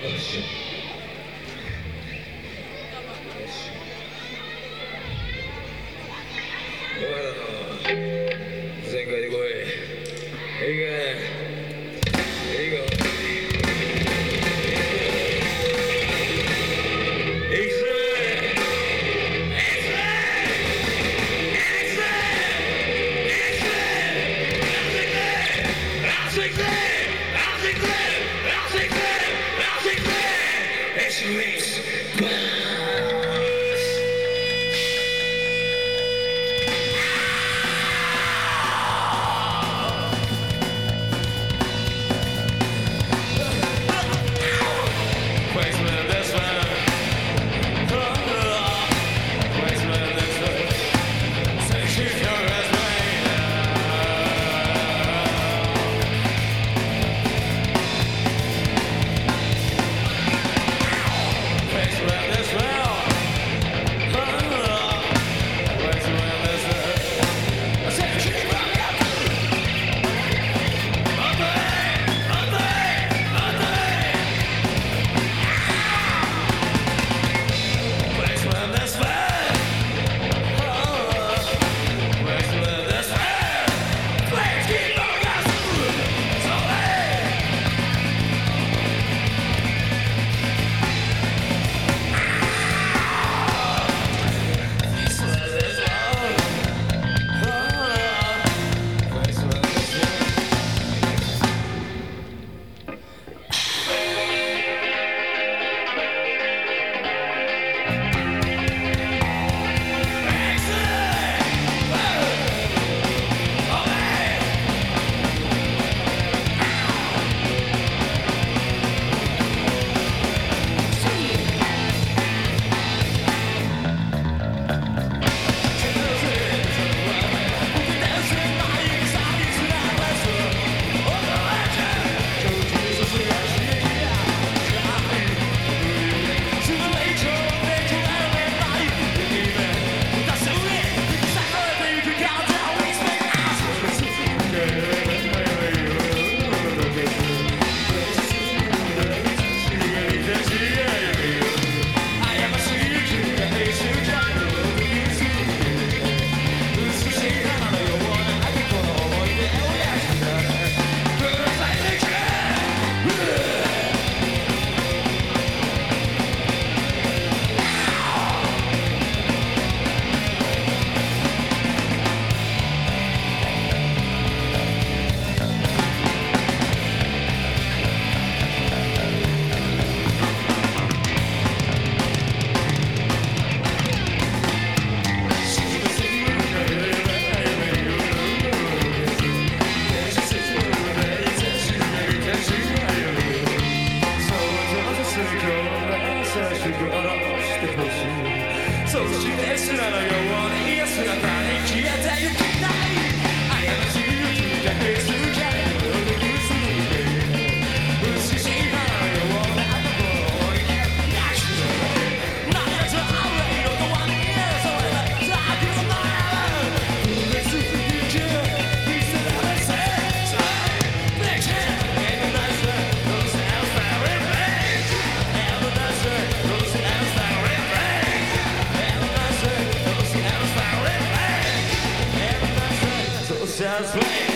Six, six. Sweet. してほしい。そして素直なように安らか just play.